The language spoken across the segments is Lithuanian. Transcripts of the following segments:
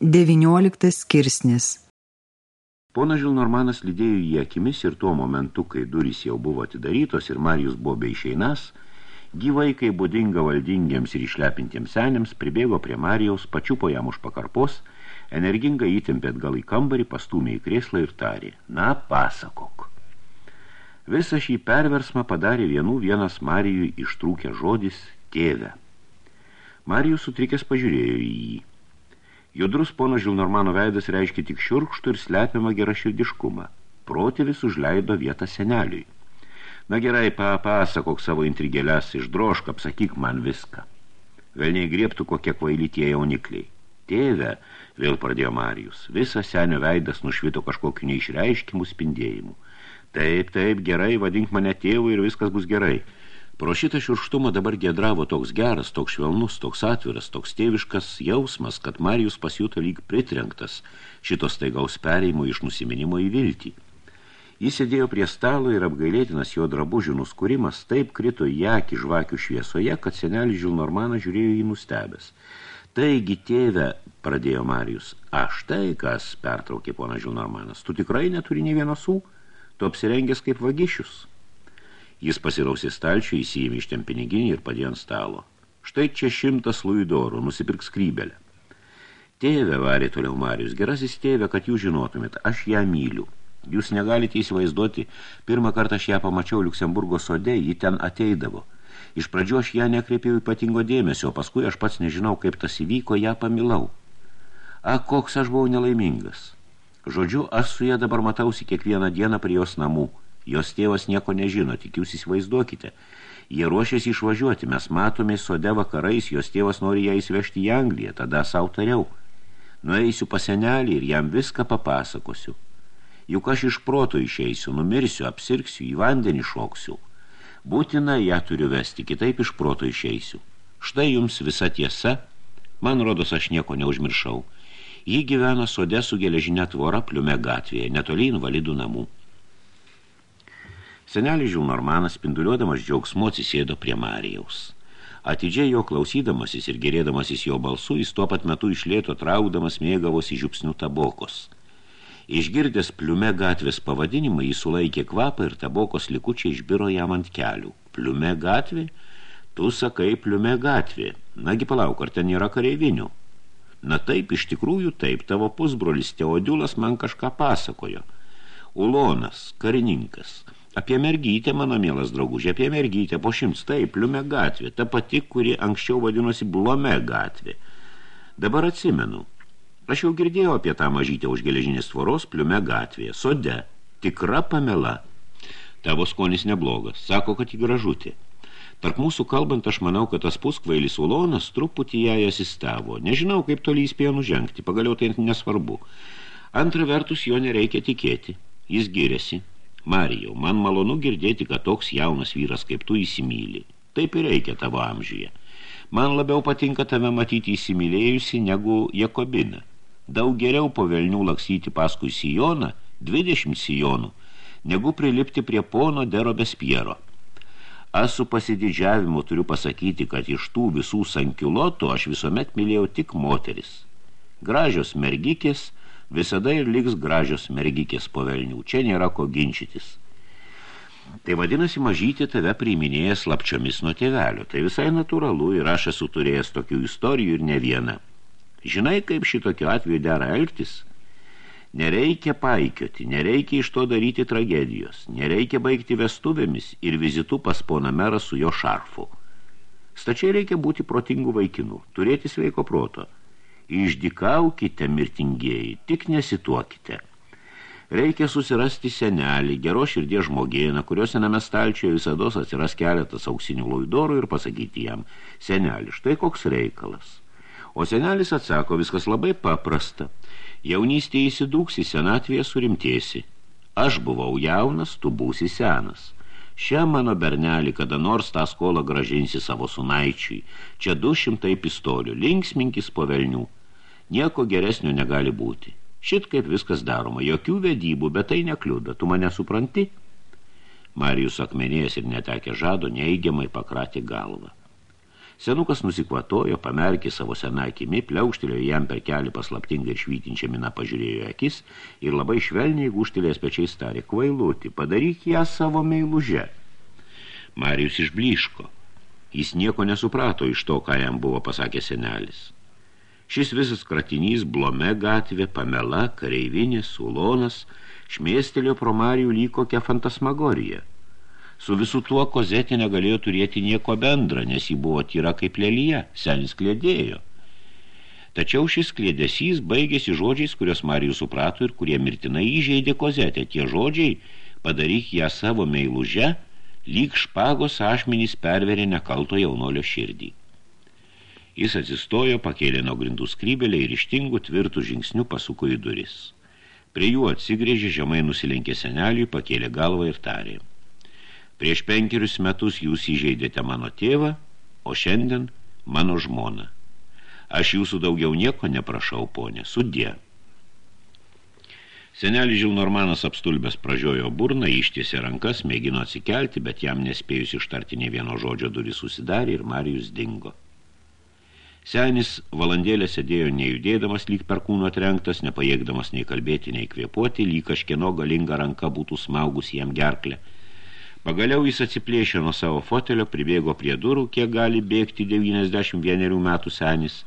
19 skirsnis Pona Žilnormanas lydėjo jį akimis ir tuo momentu, kai durys jau buvo atidarytos ir Marijus buvo be išeinas, gyvai, kai būdinga valdingiems ir išlepintiems senėms, pribėgo prie Marijaus, pačiupo jam už pakarpos, energingai įtempė atgal į kambarį, pastumė į krėslą ir tarė, na, pasakok. Visą šį perversmą padarė vienų vienas Marijui ištrūkė žodis tėvę. Marijus sutrikęs pažiūrėjo į jį. Judrus pono Žilnormano veidas reiškia tik šiurkštų ir slepiamą geraširdiškumą. Protėvis užleido vietą seneliui. Na gerai, papasakok savo intrigėlės, išdrošk, apsakyk man viską. Velniai griebtų kokie kvaili tie jaunikliai. Tėve, vėl pradėjo Marijus, visas senio veidas nušvito kažkokiu neišreiškimų spindėjimu. Taip, taip, gerai, vadink mane tėvu ir viskas bus gerai. Pro šitą šiurštumą dabar gedravo toks geras, toks švelnus, toks atviras, toks tėviškas jausmas, kad Marijus pasijuto lyg pritrenktas šitos taigaus pereimo iš nusiminimo į viltį. Jis sėdėjo prie stalo ir apgailėtinas jo drabužių nuskurimas taip krito į akį žvakių šviesoje, kad senelis Žilnormanas žiūrėjo jį nustebęs. Taigi, tėve, pradėjo Marijus, aš tai, kas pertraukė pona Žilnormanas, tu tikrai neturi nei vienos sų, tu apsirengęs kaip vagišius. Jis pasirausė stalčių, įsijėmė iš ten piniginį ir padėjo ant stalo. Štai čia šimtas luidorų, nusipirk skrybelę. Tėve, varė toliau Marius, gerasis tėve, kad jūs žinotumėt, aš ją myliu. Jūs negalite įsivaizduoti, pirmą kartą aš ją pamačiau Liuksemburgo sode, ji ten ateidavo. Iš pradžių aš ją nekreipiau ypatingo dėmesio, paskui aš pats nežinau, kaip tas įvyko, ją pamilau. A, koks aš buvau nelaimingas. Žodžiu, aš su ją dabar matausi kiekvieną dieną prie jos namų – Jos tėvas nieko nežino, tik jūs įsivaizduokite. Jie ruošiasi išvažiuoti, mes matome sode vakarais, jos tėvas nori ją įsivežti į Angliją, tada sau tariau. Nueisiu pas senelį ir jam viską papasakosiu. Juk aš iš proto išeisiu, numirsiu, apsirksiu, į vandenį šoksiu. Būtina ją turiu vesti, kitaip iš proto išeisiu. Štai jums visa tiesa, man rodos aš nieko neužmiršau. Ji gyvena sode su geležinė tvora pliume gatvėje, netoli invalidų namų. Senelis Žilnormanas, spinduliuodamas džiaugsmu, atsisėdo prie Marijaus. Atidžiai jo klausydamasis ir gerėdamasis jo balsu, jis tuo pat metu išlėto traukdamas mėgavosi žiupsnių tabokos. Išgirdęs pliume gatvės pavadinimą, jis sulaikė kvapą ir tabokos likučiai išbiro jam ant kelių. Pliume gatvė? Tu sakai pliume gatvė. Nagi palauk, ar ten yra kareivinių? Na taip, iš tikrųjų taip, tavo pusbrolis Teodiulas man kažką pasakojo. Ulonas, karininkas – Apie mergytę, mano mielas draugužė, apie mergytę po šimts, taip, liume gatvė, ta pati, kuri anksčiau vadinosi blome gatvė. Dabar atsimenu. Aš jau girdėjau apie tą mažytę už geležinės tvoros pliume gatvėje, sode, tikra pamela. Tavo skonis neblogas, sako, kad į gražutį. Tarp mūsų kalbant, aš manau, kad tas puskvailis ulonas truputį ją asistavo. Nežinau, kaip toli įspėjo nužengti, pagaliau tai nesvarbu. Antra vertus, jo nereikia tikėti. Jis gyrėsi. Marijau, man malonu girdėti, kad toks jaunas vyras kaip tu įsimylį. Taip ir reikia tavo amžiuje. Man labiau patinka tave matyti įsimylėjusi negu Jakobiną. Daug geriau po velnių laksyti paskui sijoną, 20 sijonų, negu prilipti prie pono Derobės Piero. Aš su pasididžiavimu turiu pasakyti, kad iš tų visų sankiulotų aš visuomet mylėjau tik moteris. Gražios mergikės – visada ir liks gražios mergikės po velnių. Čia nėra ko ginčytis. Tai vadinasi, mažyti tave priiminėja slapčiomis nuo tėvelio. Tai visai natūralu ir aš esu turėjęs tokių istorijų ir ne vieną. Žinai, kaip šitokio atveju dera elgtis? Nereikia paikioti, nereikia iš to daryti tragedijos, nereikia baigti vestuvėmis ir vizitu pas poną merą su jo šarfu. Stačiai reikia būti protingų vaikinų, turėti sveiko proto – Išdikaukite, mirtingieji, tik nesituokite. Reikia susirasti senelį, gero širdies žmogėną, kurios sename stalčioje visados atsiras keletas auksinių laidorų ir pasakyti jam, seneli, štai koks reikalas. O senelis atsako, viskas labai paprasta. Jaunystėje įsidūksi, senatvėje surimtėsi. Aš buvau jaunas, tu būsi senas. Šią mano bernelį kada nors tą skolą gražinsi savo sunaičiui. Čia du šimtai pistolių, linksminkis po velnių. Nieko geresnio negali būti. Šit kaip viskas daroma, jokių vedybų, bet tai nekliuda. Tu mane supranti? Marijus akmenėjęs ir netekė žado, neįgiamai pakratė galvą. Senukas nusikvatojo, pamerkė savo seną akimi, pliaukštelėjo jam per kelią paslaptingą ir švytinčią miną pažiūrėjo akis ir labai švelniai guštelės pečiais tarė, kvailutį, padaryk ją savo meiluže. Marijus išbliško. Jis nieko nesuprato iš to, ką jam buvo pasakė senelis. Šis visas kratinys, blome gatvė, pamela, kareivinė, sulonas, šmėstelio pro Marijų lyg kokią fantasmagoriją – Su visu tuo kozetė negalėjo turėti nieko bendra, nes ji buvo tyra kaip lelyje, senis klėdėjo. Tačiau šis klėdesys baigėsi žodžiais, kurios Marijus suprato ir kurie mirtinai įžeidė kozetę. Tie žodžiai padaryk ją savo meiluže, lyg špagos ašmenys perverė nekalto jaunolio širdį. Jis atsistojo, pakėlė nuo grindų skrybelę ir ištingų tvirtų žingsnių pasuko į duris. Prie jų atsigrėžė, žemai nusilenkė seneliui, pakėlė galvą ir tarė – Prieš penkerius metus jūs įžeidėte mano tėvą, o šiandien mano žmoną. Aš jūsų daugiau nieko neprašau, ponė, sudė. Senelis Žilnormanas apstulbęs pražiojo burną, ištiesė rankas, mėgino atsikelti, bet jam nespėjus ištarti ne vieno žodžio duris susidarė ir Marijus dingo. Senis valandėlę sėdėjo nejudėdamas, lyg per kūno trenktas, nepajėgdamas nei kalbėti, nei kvėpuoti, lyg kažkieno galinga ranka būtų smaugus jam gerklę – Pagaliau jis atsiplėšė nuo savo fotelio, pribėgo prie durų, kiek gali bėgti 91 metų senis,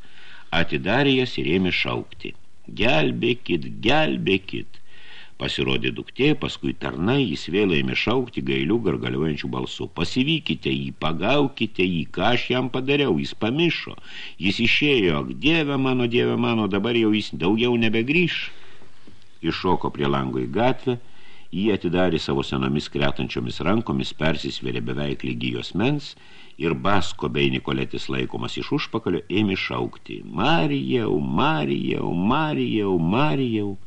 atidarė jas ir ėmė šaukti. Gelbėkit, gelbėkit. Pasirodė duktė, paskui tarnai, jis vėl ėmė šaukti gailių gargaliuojančių balsų. Pasivykite jį, pagaukite jį, ką aš jam padariau, jis pamišo. Jis išėjo, ak, dieve mano, dieve mano, dabar jau jis daugiau nebegrįš. Iššoko prie lango į gatvę, Jį atidarė savo senomis kretančiomis rankomis, persisvėrė beveik lygijos mens ir Basko bei Nikoletis laikomas iš užpakalio ėmė šaukti Marijau, Marijau, Marijau, Marijau.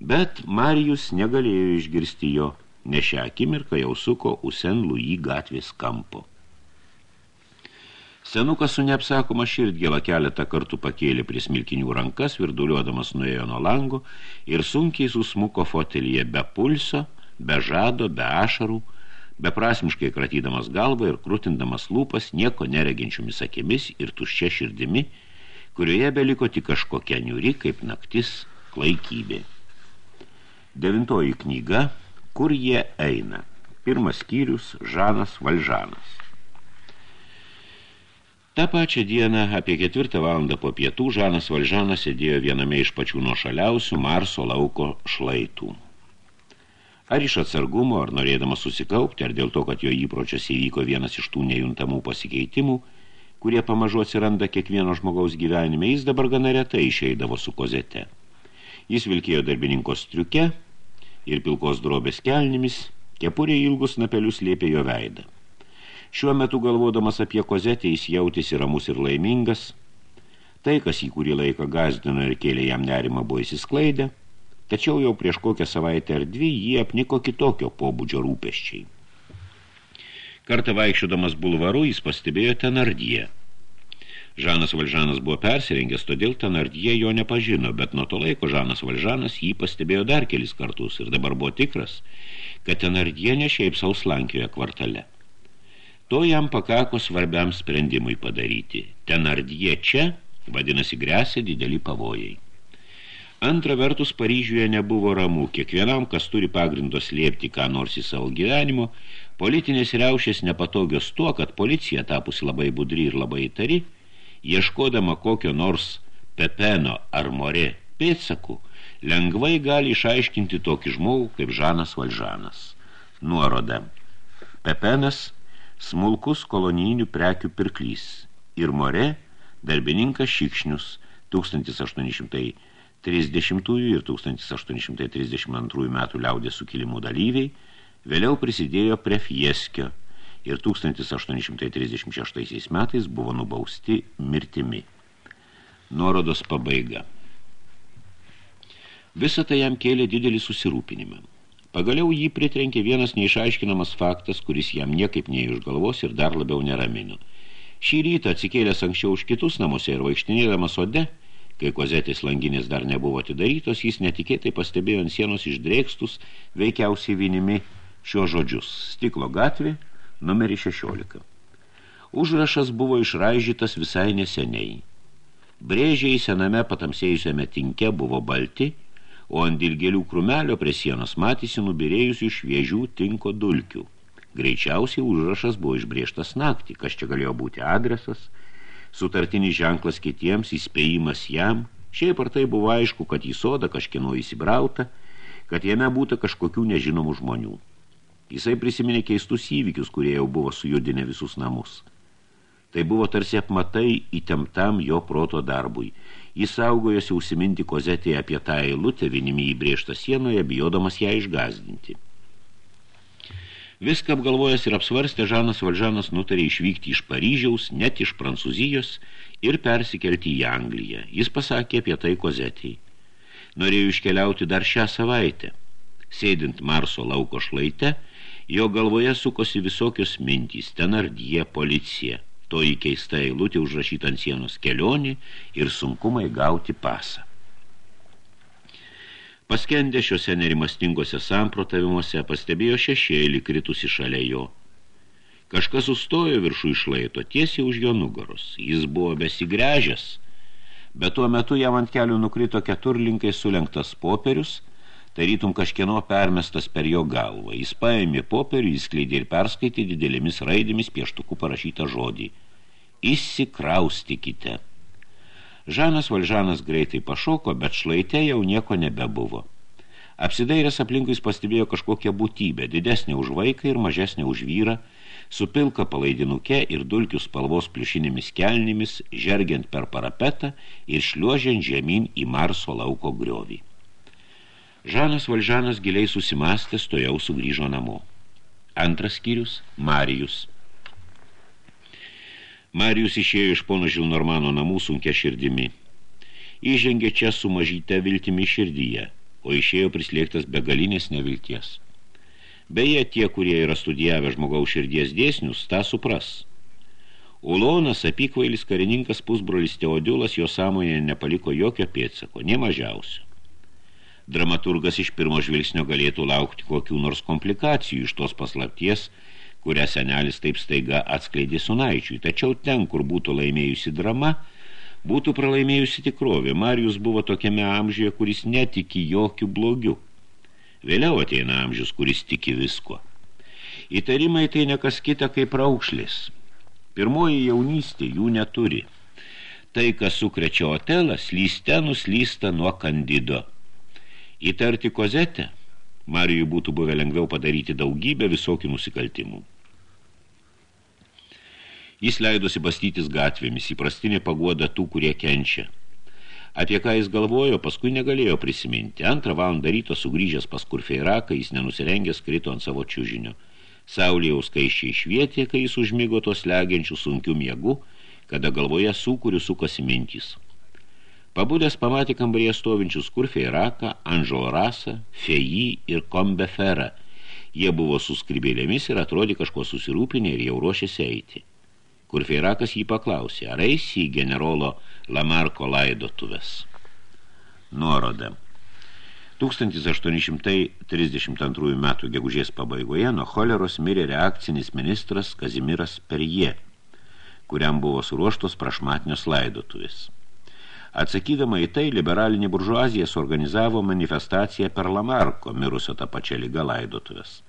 Bet Marijus negalėjo išgirsti jo, nes šią akimirką jau suko Usen Lui gatvės kampo. Senukas su neapsakoma širdgėla keletą kartų pakėlė prie smilkinių rankas, virduliuodamas nuėjo nuo lango ir sunkiai susmuko fotelyje be pulso, be žado, be ašarų, beprasmiškai kratydamas galvą ir krutindamas lūpas nieko nereginčiomis akimis ir tuščia širdimi, kurioje beliko tik kažkokia niuri kaip naktis klaikybė. Devintoji knyga Kur jie eina? Pirmas skyrius Žanas Valžanas. Ta pačią dieną apie ketvirtą valandą po pietų Žanas Valžanas sėdėjo viename iš pačių nuošaliausių Marso lauko šlaitų. Ar iš atsargumo, ar norėdamas susikaupti, ar dėl to, kad jo įpročias įvyko vienas iš tų nejuntamų pasikeitimų, kurie pamažu atsiranda kiekvieno žmogaus gyvenime, jis dabar gana retai išeidavo su kozete. Jis vilkėjo darbininko striuke ir pilkos drobės kelnimis, kepurė ilgus napelius lėpė jo veidą. Šiuo metu galvodamas apie kozetę jis jautėsi ramus ir laimingas. Tai, kas į kurį laiką gazdino ir kėlė jam nerimą, buvo įsisklaidę, tačiau jau prieš kokią savaitę ar dvi jį apniko kitokio pobūdžio rūpeščiai. Kartą vaikščiodamas bulvaru jis pastebėjo Tenardiją. Žanas Valžanas buvo persirengęs, todėl Tenardija jo nepažino, bet nuo to laiko Žanas Valžanas jį pastebėjo dar kelis kartus ir dabar buvo tikras, kad Tenardija ne šiaip sauslankioje kvartale. To jam pakako svarbiam sprendimui padaryti. Tenardie čia, vadinasi, grėsia dideli pavojai. Antra vertus, Paryžiuje nebuvo ramų. Kiekvienam, kas turi pagrindo slėpti ką nors į savo gyvenimo, politinės riaušės nepatogios tuo, kad policija tapusi labai budri ir labai įtari, ieškodama kokio nors pepeno ar more pėdsakų, lengvai gali išaiškinti tokį žmogų kaip Žanas Valžanas. Nuoroda. Pepenas – smulkus kolonijinių prekių pirklys ir more darbininkas Šikšnius 1830 ir 1832 metų liaudės sukilimų dalyviai vėliau prisidėjo prie Fieskio ir 1836 metais buvo nubausti mirtimi. Nuorodos pabaiga. Visą tai jam kėlė didelį susirūpinimą. Pagaliau jį pritrenkė vienas neišaiškinamas faktas, kuris jam niekaip nei iš galvos ir dar labiau neramino. Šį rytą atsikėlęs anksčiau už kitus namuose ir vaikštinėdamas ode, kai kozetės langinės dar nebuvo atidarytos, jis netikėtai pastebėjo ant sienos išdrėkstus, veikiausiai vinimi šio žodžius – stiklo gatvė, numerį 16. Užrašas buvo išraižytas visai neseniai. Brėžiai sename patamsėjusiame tinke buvo balti, o ant dilgėlių krumelio prie sienos matėsi nubirėjusių šviežių tinko dulkių. Greičiausiai užrašas buvo išbrėžtas naktį, kas čia galėjo būti adresas, sutartinis ženklas kitiems, įspėjimas jam. Šiaip ar tai buvo aišku, kad į sodą kažkieno įsibrauta, kad jame būtų kažkokių nežinomų žmonių. Jisai prisiminė keistus įvykius, kurie jau buvo sujudinę visus namus. Tai buvo tarsi apmatai įtemptam jo proto darbui. Jis saugojosi užsiminti kozetėje apie tą eilutę, vinimi įbrėžtą sienoje, bijodamas ją išgazdinti. Viską apgalvojęs ir apsvarstė, Žanas Valžanas nutarė išvykti iš Paryžiaus, net iš Prancūzijos ir persikelti į Angliją. Jis pasakė apie tai kozetėjai. Norėjo iškeliauti dar šią savaitę. Sėdint Marso lauko šlaite, jo galvoje sukosi visokios mintys, ten ardie policija – toji keista eilutė užrašyta ant sienos kelionį ir sunkumai gauti pasą. Paskendę šiuose nerimastingose samprotavimuose pastebėjo šešėlį kritusi šalia jo. Kažkas sustojo viršų išlaito tiesiai už jo nugaros. Jis buvo besigręžęs, bet tuo metu jam ant kelių nukrito keturlinkai sulenktas popierius – tarytum kažkieno permestas per jo galvą. Jis paėmė popierių, įskleidė ir perskaitė didelėmis raidėmis pieštukų parašytą žodį. Įsikraustykite. Žanas Valžanas greitai pašoko, bet šlaite jau nieko nebebuvo. Apsidairęs aplinkui jis pastebėjo kažkokią būtybę, didesnė už vaiką ir mažesnė už vyrą, su pilka palaidinuke ir dulkių spalvos pliušinėmis kelnimis, žergiant per parapetą ir šliuožiant žemyn į Marso lauko griovį. Žanas Valžanas giliai susimastęs, to jau sugrįžo namo. Antras skyrius – Marijus. Marijus išėjo iš pono Žilnormano namų sunkia širdimi. Įžengė čia su mažyte viltimi širdyje, o išėjo prislėgtas begalinės nevilties. Beje, tie, kurie yra studijavę žmogaus širdies dėsnius, tą supras. Ulonas, apykvailis karininkas pusbrolis Teodiulas, jo sąmoje nepaliko jokio pėtsako, ne mažiausio dramaturgas iš pirmo žvilgsnio galėtų laukti kokių nors komplikacijų iš tos paslapties, kurią senelis taip staiga atskleidė sunaičiui. Tačiau ten, kur būtų laimėjusi drama, būtų pralaimėjusi tikrovė. Marijus buvo tokiame amžiuje, kuris netiki jokių blogių. Vėliau ateina amžius, kuris tiki visko. Įtarimai tai nekas kita kaip raukšlis. Pirmoji jaunystė jų neturi. Tai, kas sukrečia otelas, lyste nuslysta nuo kandido. Įtarti kozetę Marijui būtų buvę lengviau padaryti daugybę visokių nusikaltimų. Jis leidosi bastytis gatvėmis, įprastinė paguoda tų, kurie kenčia. Apie ką jis galvojo, paskui negalėjo prisiminti. Antrą valandą ryto sugrįžęs pas kurfeiraką, jis nenusirengęs krito ant savo čiužinio. Saulė jau skaiščiai švietė, kai jis užmigo tos legiančių sunkių miegų, kada galvoje sūkurių sukasi mintys. Pabudęs pamatė kambaryje stovinčius Kurfeiraką, Anžo Rasą, Feji ir Kombeferą. Jie buvo su skribėlėmis ir atrodė kažko susirūpinę ir jau ruošėsi eiti. Kurfeirakas jį paklausė, ar eisi į generolo Lamarko laidotuvės. Nuoroda. 1832 metų gegužės pabaigoje nuo choleros mirė reakcinis ministras Kazimiras Perje, kuriam buvo suruoštos prašmatnios laidotuvės. Atsakydama į tai, liberalinė buržuazija suorganizavo manifestaciją per Lamarko, mirusio tą pačią lygą laidotuvės.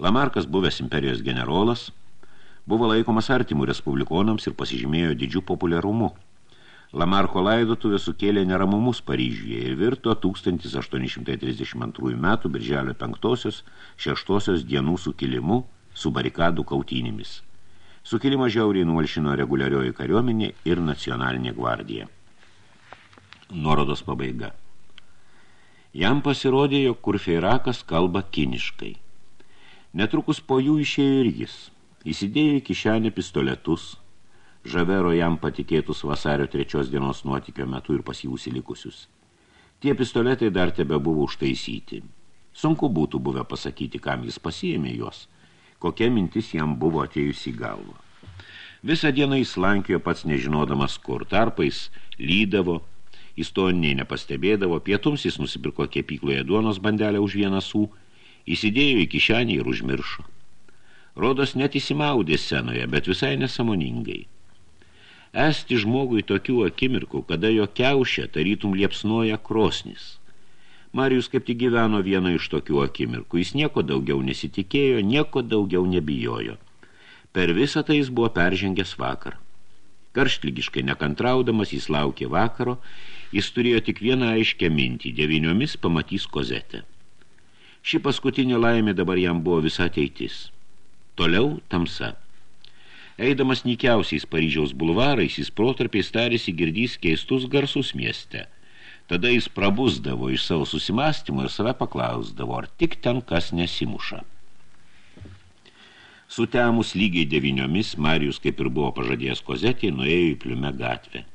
Lamarkas, buvęs imperijos generolas, buvo laikomas artimų respublikonams ir pasižymėjo didžių populiarumu. Lamarko laidotuvė sukėlė neramumus Paryžiuje ir virto 1832 metų birželio 5-6 dienų sukilimu su barikadų kautynėmis. Sukilimą žiauriai numalšino reguliarioji kariuomenė ir nacionalinė gvardija nuorodos pabaiga. Jam pasirodė, jog kurfeirakas kalba kiniškai. Netrukus po jų išėjo ir jis. Įsidėjo į kišenę pistoletus, žavero jam patikėtus vasario trečios dienos nuotikio metu ir pasijūsi likusius. Tie pistoletai dar tebe buvo užtaisyti. Sunku būtų buvę pasakyti, kam jis pasiėmė juos, kokia mintis jam buvo atėjusi į galvą. Visą dieną jis lankiojo pats nežinodamas kur, tarpais lydavo, Jis to nei nepastebėdavo, pietums jis nusipirko kepykloje duonos bandelę už vieną sų, įsidėjo į kišenį ir užmiršo. Rodos net įsimaudė scenoje, bet visai nesamoningai. Esti žmogui tokių akimirkų, kada jo kiaušė tarytum liepsnoja krosnis. Marijus kaip tik gyveno vieną iš tokių akimirkų. Jis nieko daugiau nesitikėjo, nieko daugiau nebijojo. Per visą tai jis buvo peržengęs vakar. Karštlygiškai nekantraudamas jis laukė vakaro, jis turėjo tik vieną aiškę mintį, devyniomis pamatys kozetę. Ši paskutinė laimė dabar jam buvo visa ateitis. Toliau tamsa. Eidamas nykiausiais Paryžiaus bulvarais, jis protarpiais tarėsi girdys keistus garsus mieste. Tada jis prabusdavo iš savo susimastymo ir save paklausdavo, ar tik ten kas nesimuša. Sutemus lygiai deviniomis, Marijus, kaip ir buvo pažadėjęs kozetį, nuėjo į pliume gatvę.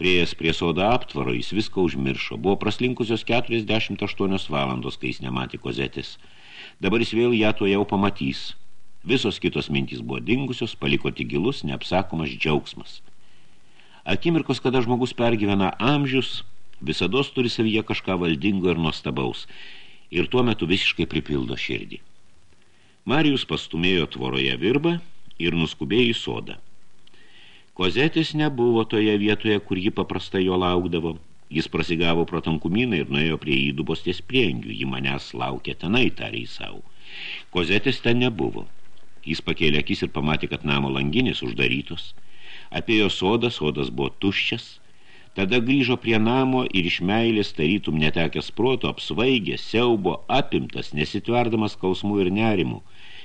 Priejas prie sodo aptvaro, jis viską užmiršo. Buvo praslinkusios 48 valandos, kai jis nematė kozetis. Dabar jis vėl ją to jau pamatys – Visos kitos mintys buvo dingusios, paliko tik gilus, neapsakomas džiaugsmas. Akimirkos, kada žmogus pergyvena amžius, visados turi savyje kažką valdingo ir nuostabaus, ir tuo metu visiškai pripildo širdį. Marijus pastumėjo tvoroje virbą ir nuskubėjo į sodą. Kozetis nebuvo toje vietoje, kur ji paprastai jo laukdavo. Jis prasigavo pro tankumyną ir nuėjo prie įdubos ties priengių. Ji manęs laukė tenai, tarė į savo. Kozetis ten nebuvo. Jis pakėlė akis ir pamatė, kad namo langinės uždarytos. Apie jo sodą, sodas buvo tuščias. Tada grįžo prie namo ir iš meilės tarytum netekęs proto, apsvaigęs, siaubo, apimtas, nesitverdamas skausmų ir nerimų.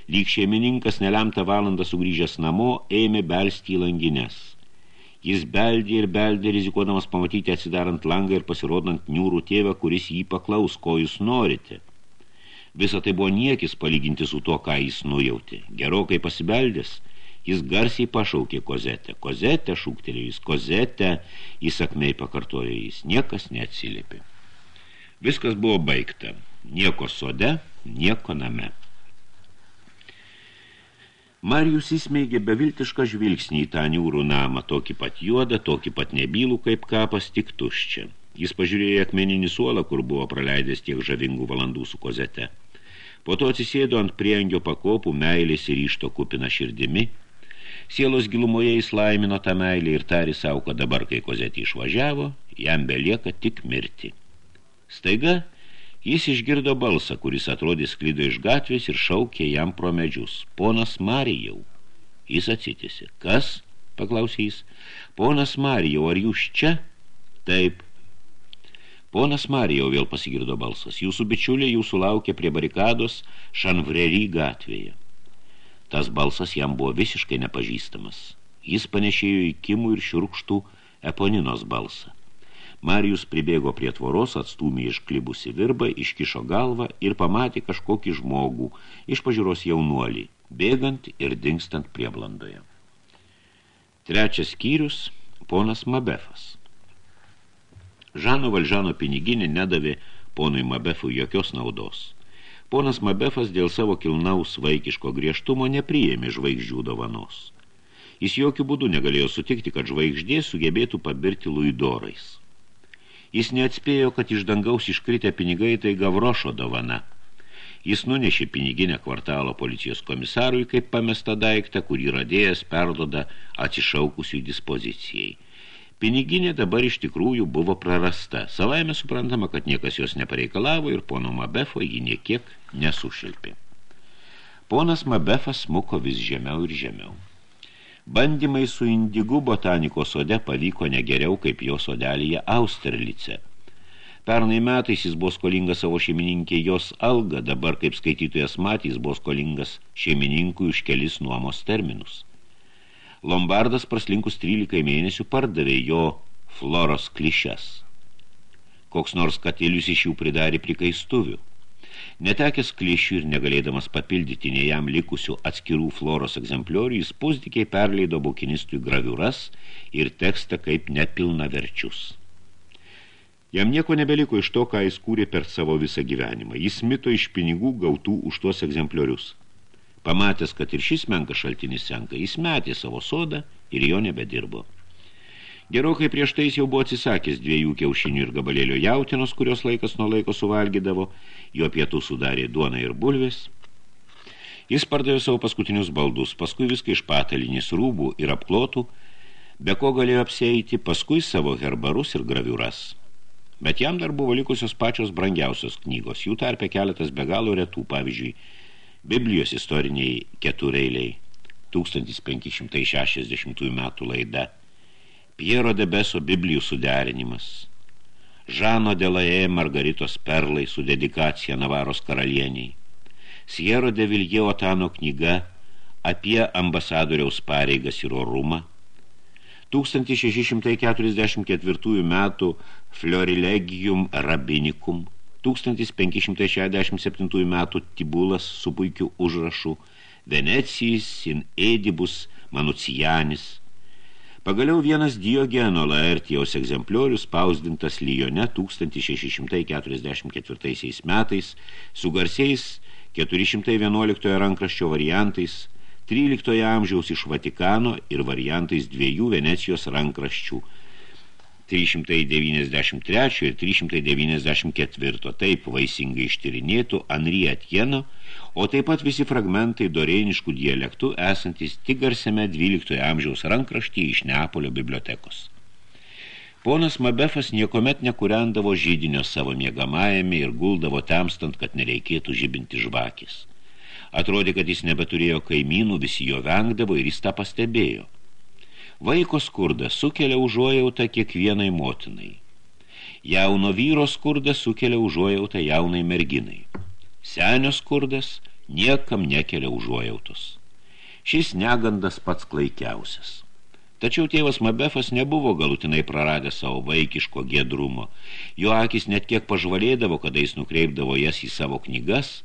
Lyg šeimininkas nelemtą valandą sugrįžęs namo, ėmė belsti į langinės. Jis beldė ir beldė, rizikuodamas pamatyti atsidarant langą ir pasirodant niūrų tėvą, kuris jį paklaus, ko jūs norite – Visa tai buvo niekis palyginti su tuo, ką jis nujautė. Gerokai pasibeldęs, jis garsiai pašaukė kozetę. Kozetę šūktelėjus, kozetę įsakmei pakartojo jis. Niekas neatsiliepė. Viskas buvo baigta. Nieko sode, nieko name. Marijus įsmeigė beviltišką žvilgsnį į tą niūrų namą, tokį pat juodą, tokį pat nebylų kaip kapas, tik tuščią. Jis pažiūrėjo akmeninį suolą, kur buvo praleidęs tiek žavingų valandų su kozete. Po to atsisėdo ant priengio pakopų meilės ir išto kupina širdimi. Sielos gilumoje jis laimino tą meilę ir tari savo, kad dabar, kai kozetį išvažiavo, jam belieka tik mirti. Staiga jis išgirdo balsą, kuris atrodė sklido iš gatvės ir šaukė jam pro medžius. Ponas Marijau. Jis atsitėsi. Kas? paklausė jis. Ponas Marijau, ar jūs čia? Taip, Ponas Marijau vėl pasigirdo balsas. Jūsų bičiuliai jūsų laukia prie barikados Šanvrerį gatvėje. Tas balsas jam buvo visiškai nepažįstamas. Jis panešėjo į kimų ir šiurkštų Eponinos balsą. Marijus pribėgo prie tvoros, atstūmė išklibusi virbą, iškišo galvą ir pamatė kažkokį žmogų, iš pažiūros jaunuolį, bėgant ir dingstant prieblandoje. Trečias skyrius – ponas Mabefas. Žano Valžano piniginė nedavė ponui Mabefui jokios naudos. Ponas Mabefas dėl savo kilnaus vaikiško griežtumo nepriėmė žvaigždžių dovanos. Jis jokių būdų negalėjo sutikti, kad žvaigždė sugebėtų pabirti luidorais. Jis neatspėjo, kad iš dangaus iškritę pinigai tai Gavrošo dovana. Jis nunešė piniginę kvartalo policijos komisarui kaip pamestą daiktą, kurį radėjas perdoda atsišaukusių dispozicijai – Piniginė dabar iš tikrųjų buvo prarasta. Savaime suprantama, kad niekas jos nepareikalavo ir pono Mabefo jį niekiek nesušilpė. Ponas Mabefas smuko vis žemiau ir žemiau. Bandymai su indigu botanikos sode pavyko negeriau kaip jo sodelėje Austerlice. Pernai metais jis buvo skolingas savo šeimininkė jos algą, dabar kaip skaitytojas matys buvo skolingas šeimininkui už kelis nuomos terminus. Lombardas praslinkus 13 mėnesių pardavė jo floros klišes. Koks nors katilius iš jų pridarė prikaistuvių. Netekęs klišių ir negalėdamas papildyti nei jam likusių atskirų floros egzempliorių, jis pusdikiai perleido bukinistui graviuras ir tekstą kaip nepilna verčius. Jam nieko nebeliko iš to, ką jis kūrė per savo visą gyvenimą. Jis mito iš pinigų gautų už tuos egzempliorius. Pamatęs, kad ir šis menkas šaltinis senka, jis metė savo sodą ir jo nebedirbo. Gerokai prieš tais jau buvo atsisakęs dviejų kiaušinių ir gabalėlio jautinos, kurios laikas nuo laiko suvalgydavo, jo pietų sudarė duona ir bulvės. Jis pardavė savo paskutinius baldus, paskui viską iš patalinės rūbų ir apklotų, be ko galėjo apsieiti, paskui savo herbarus ir graviūras. Bet jam dar buvo likusios pačios brangiausios knygos, jų tarpe keletas be galo retų, pavyzdžiui, Biblijos istoriniai ketureiliai, 1560 metų laida, Piero Debeso Biblijų suderinimas, Žano Delaje Margaritos perlai su dedikacija Navaros karalieniai, Siero de Vilje Otano knyga apie ambasadoriaus pareigas ir orumą, 1644 metų Florilegium Rabinikum, 1567 metų Tibulas su puikiu užrašu Venecijais in Edibus Manucijanis. Pagaliau vienas Diogeno Laertijaus egzempliorius spausdintas Lyone 1644 metais su garsiais 411 rankraščio variantais 13 amžiaus iš Vatikano ir variantais dviejų Venecijos rankraščių 393 ir 394, taip vaisingai ištyrinėtų Anri Atjeno, o taip pat visi fragmentai dorėniškų dialektų esantis tik garsiame 12 amžiaus rankraštyje iš Neapolio bibliotekos. Ponas Mabefas niekomet nekurendavo žydinio savo miegamajame ir guldavo temstant, kad nereikėtų žibinti žvakis. Atrodė, kad jis nebeturėjo kaimynų, visi jo vengdavo ir jis tą pastebėjo – Vaiko skurdas sukelia užuojautą kiekvienai motinai. Jauno vyro skurdas sukelia užuojautą jaunai merginai. Senio skurdas niekam nekelia užuojautos. Šis negandas pats klaikiausias. Tačiau tėvas Mabefas nebuvo galutinai praradęs savo vaikiško gedrumo. Jo akis net kiek pažvalėdavo, kada jis nukreipdavo jas į savo knygas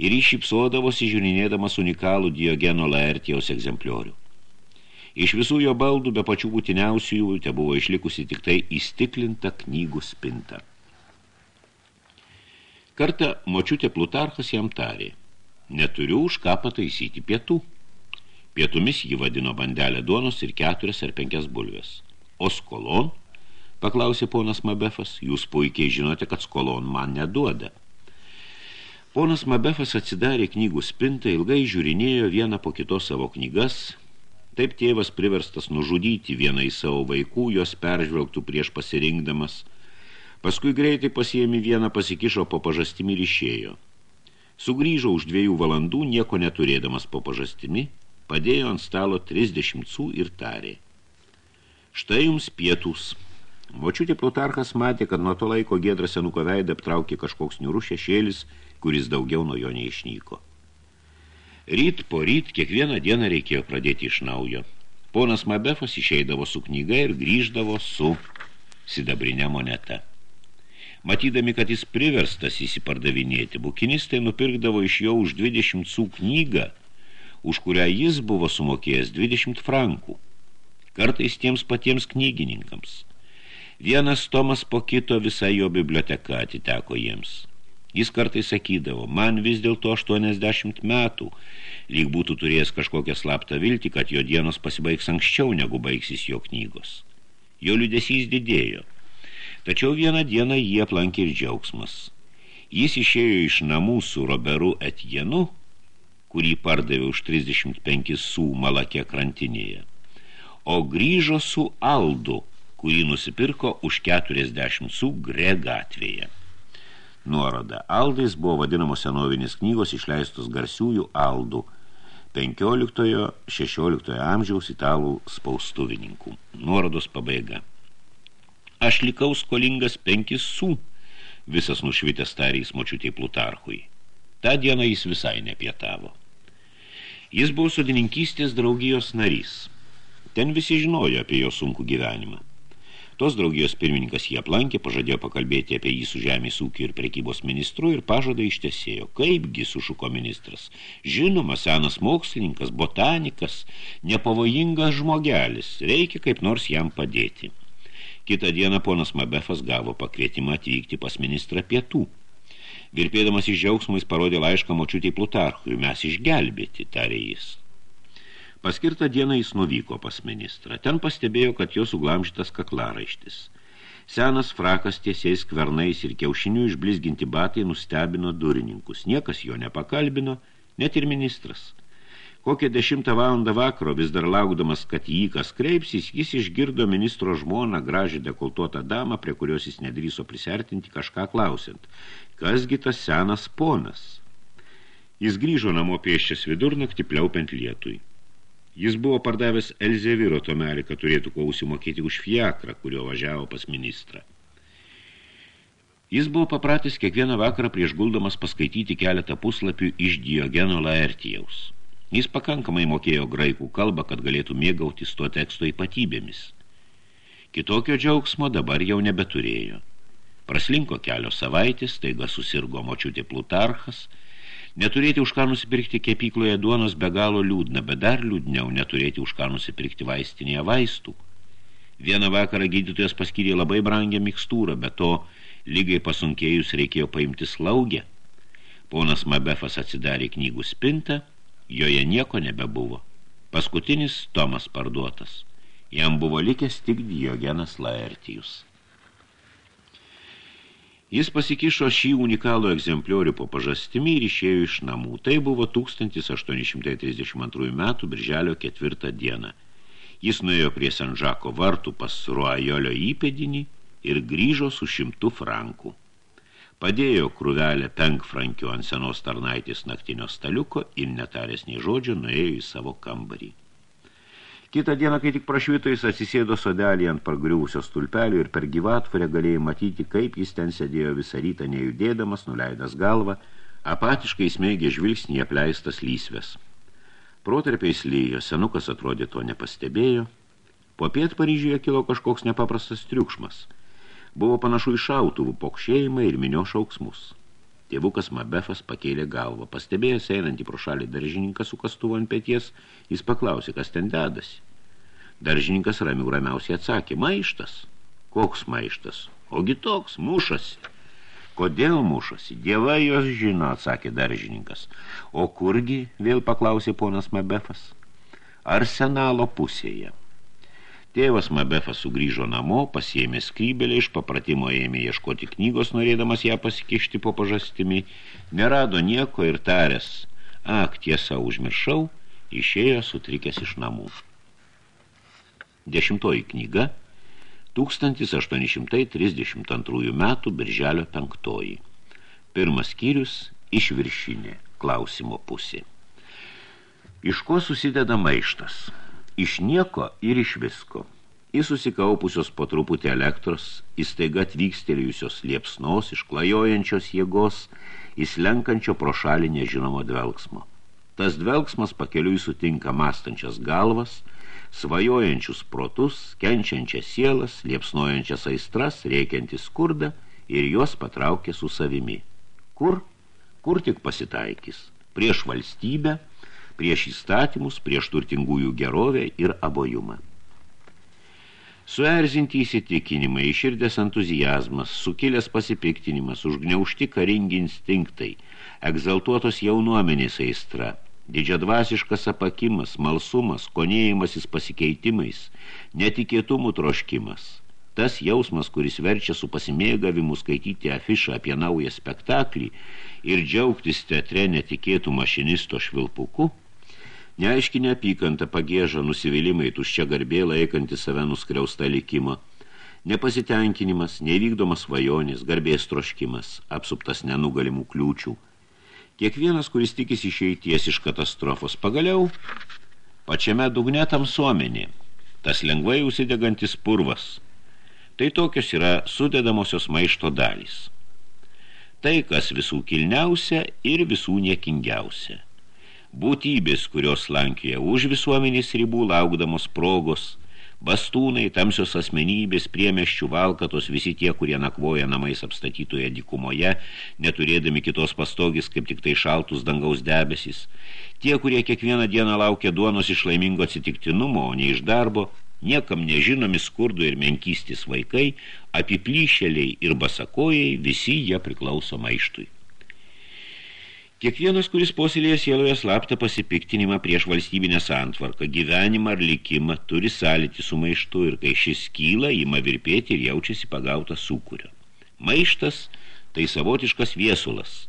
ir išypsodavosi žiūrinėdamas unikalų Diogeno Laertijaus egzempliorių. Iš visų jo baldų be pačių būtiniausiųjų te buvo išlikusi tik tai įstiklinta knygų spinta. Kartą močiutė Plutarchas jam tarė, neturiu už ką pataisyti pietų. Pietumis jį vadino bandelę duonos ir keturias ar penkias bulves. O skolon, paklausė ponas Mabefas, jūs puikiai žinote, kad skolon man neduoda. Ponas Mabefas atsidarė knygų spintą, ilgai žiūrinėjo vieną po kitos savo knygas, Taip tėvas priverstas nužudyti vieną į savo vaikų, jos peržvelgtų prieš pasirinkdamas. Paskui greitai pasiėmė vieną, pasikišo po pažastimi ir išėjo. Sugrįžo už dviejų valandų, nieko neturėdamas po pažastimi, padėjo ant stalo 30 sų ir tarė. Štai jums pietus. Močiutė Plutarchas matė, kad nuo to laiko Giedra senuko veidą aptraukė kažkoks niurų šešėlis, kuris daugiau nuo jo neišnyko. Ryt po ryt kiekvieną dieną reikėjo pradėti iš naujo. Ponas Mabefas išeidavo su knyga ir grįždavo su sidabrinė moneta. Matydami, kad jis priverstas įsipardavinėti, bukinistai nupirkdavo iš jo už 20 sų knygą, už kurią jis buvo sumokėjęs 20 frankų. Kartais tiems patiems knygininkams. Vienas tomas po kito visa jo biblioteka atiteko jiems. Jis kartai sakydavo, man vis dėlto 80 metų, lyg būtų turėjęs kažkokią slaptą viltį, kad jo dienos pasibaigs anksčiau, negu baigsis jo knygos. Jo liudesys didėjo. Tačiau vieną dieną jį aplankė ir džiaugsmas. Jis išėjo iš namų su Roberu Etienu, kurį pardavė už 35 sų malakė krantinėje, o grįžo su Aldu, kurį nusipirko už 40 sų Gre gatvėje nuoroda. Aldais buvo vadinamos senovinės knygos išleistos garsiųjų Aldų 15-16 amžiaus italų spaustuvininkų. Nuorodos pabaiga. Aš likau skolingas penkis sų, visas nušvitęs tarys močiutė Plutarchui. Ta diena jis visai nepietavo. Jis buvo sodininkystės draugijos narys. Ten visi žinojo apie jo sunkų gyvenimą. Tos draugijos pirmininkas jį aplankė, pažadėjo pakalbėti apie jį su žemės ūkio ir prekybos ministru ir pažadą ištesėjo. Kaipgi sušuko ministras? Žinoma, senas mokslininkas, botanikas, nepavojingas žmogelis, reikia kaip nors jam padėti. Kitą dieną ponas Mabefas gavo pakvietimą atvykti pas ministrą pietų. Virpėdamas iš džiaugsmo jis parodė laišką močiutį Plutarchui, mes išgelbėti, tarė jis. Paskirtą dieną jis nuvyko pas ministrą. Ten pastebėjo, kad jo suglamžytas kaklaraištis. Senas frakas tiesiais kvernais ir kiaušinių išblizginti batai nustebino durininkus. Niekas jo nepakalbino, net ir ministras. Kokią dešimtą valandą vakaro, vis dar laukdamas, kad jį kas kreipsis, jis išgirdo ministro žmoną, gražią dekoltuotą damą, prie kurios jis nedryso prisertinti kažką klausiant. Kasgi tas senas ponas? Jis grįžo namo pieščias vidurnaktį pliaupiant lietui. Jis buvo pardavęs Elzeviro tomelį, kad turėtų kuo užsimokėti už fiakrą, kurio važiavo pas ministrą. Jis buvo papratęs kiekvieną vakarą prieš guldamas paskaityti keletą puslapių iš Diogeno Laertijaus. Jis pakankamai mokėjo graikų kalbą, kad galėtų mėgautis tuo teksto ypatybėmis. Kitokio džiaugsmo dabar jau nebeturėjo. Praslinko kelios savaitės, taiga susirgo močiutė Plutarchas. Neturėti už ką nusipirkti kepykloje duonos be galo liūdna, bet dar liūdniau neturėti už ką nusipirkti vaistinėje vaistų. Vieną vakarą gydytojas paskyrė labai brangią mikstūrą, bet to lygiai pasunkėjus reikėjo paimti slaugę. Ponas Mabefas atsidarė knygų spintą joje nieko nebebuvo. Paskutinis Tomas parduotas. Jam buvo likęs tik Diogenas Laertijus. Jis pasikišo šį unikalų egzempliorių po pažastimi ir išėjo iš namų. Tai buvo 1832 metų birželio ketvirtą dieną. Jis nuėjo prie Sanžako vartų pas Ruajolio įpėdinį ir grįžo su šimtu frankų padėjo krūvelę penkfrankių ant senos tarnaitės naktinio staliuko ir netaręs nei žodžio nuėjo į savo kambarį. Kitą dieną, kai tik prašvito, jis atsisėdo sodelį ant pargriuvusio stulpelio ir per gyvatvarę galėjo matyti, kaip jis ten sėdėjo visą rytą nejudėdamas, nuleidęs galvą, apatiškai smėgė žvilgsnį apleistas lysvės. Protarpiais lyjo, senukas atrodė to nepastebėjo. Po piet Paryžiuje kilo kažkoks nepaprastas triukšmas – buvo panašu į šautuvų pokšėjimą ir minio šauksmus. Tėvukas Mabefas pakėlė galvą. Pastebėjęs einantį pro šalį daržininką su kastuvu ant pėties, jis paklausė, kas ten dedasi. Daržininkas ramių ramiausiai atsakė, maištas. Koks maištas? Ogi toks, mušasi. Kodėl mušasi? Dieva jos žino, atsakė daržininkas. O kurgi, vėl paklausė ponas Mabefas. Arsenalo pusėje. Tėvas Mabefas sugrįžo namo, pasiėmė skrybelę, iš papratimo ėmė ieškoti knygos, norėdamas ją pasikišti po pažastimi, nerado nieko ir taręs, ak, tiesa, užmiršau, išėjo sutrikęs iš namų. Dešimtoji knyga 1832 metų birželio penktoji. Pirmas skyrius iš viršinė klausimo pusė. Iš ko susideda maištas? Iš nieko ir iš visko. Į susikaupusios po truputį elektros, įstaiga atvykstelėjusios liepsnos, išklajojančios jėgos, įslenkančio pro šalį nežinomo dvelgsmo. Tas dvelgsmas pakeliui sutinka mastančias galvas, svajojančius protus, kenčiančias sielas, liepsnojančias aistras, reikiantį skurdą ir juos patraukė su savimi. Kur? Kur tik pasitaikys? Prieš valstybę – prieš įstatymus, prieš turtingųjų gerovę ir abojumą. Suerzinti įsitikinimai, iširdės entuzijazmas, sukilęs pasipiktinimas, užgniaušti karingi instinktai, egzaltuotos jaunuomenės aistra, didžiadvasiškas apakimas, malsumas, konėjimasis pasikeitimais, netikėtumų troškimas. Tas jausmas, kuris verčia su pasimėgavimu skaityti afišą apie naują spektaklį ir džiaugtis teatre netikėtų mašinisto švilpuku – Neaiški neapykanta pagėža nusivylimai tuščia garbė laikanti save nuskriausta likimo. Nepasitenkinimas, nevykdomas svajonės, garbės troškimas, apsuptas nenugalimų kliūčių. Kiekvienas, kuris tikis išeities iš katastrofos, pagaliau pačiame dugne tamsuomenė, tas lengvai užsidegantis purvas. Tai tokios yra sudedamosios maišto dalys. Tai, kas visų kilniausia ir visų niekingiausia – būtybės, kurios lankėja už visuomenės ribų laukdamos progos, bastūnai, tamsios asmenybės, priemeščių valkatos, visi tie, kurie nakvoja namais apstatytoje dikumoje, neturėdami kitos pastogis, kaip tik tai šaltus dangaus debesys, tie, kurie kiekvieną dieną laukia duonos iš laimingo atsitiktinumo, o ne iš darbo, niekam nežinomi skurdo ir menkystis vaikai, apiplyšeliai ir basakojai, visi jie priklauso maištui. Kiekvienas, kuris posėlėje sieloje slaptą pasipiktinimą prieš valstybinę santvarką, gyvenimą ar likimą, turi sąlyti su maištu ir kai šis kyla, ima virpėti ir jaučiasi pagautas sūkurio. Maištas – tai savotiškas viesulas,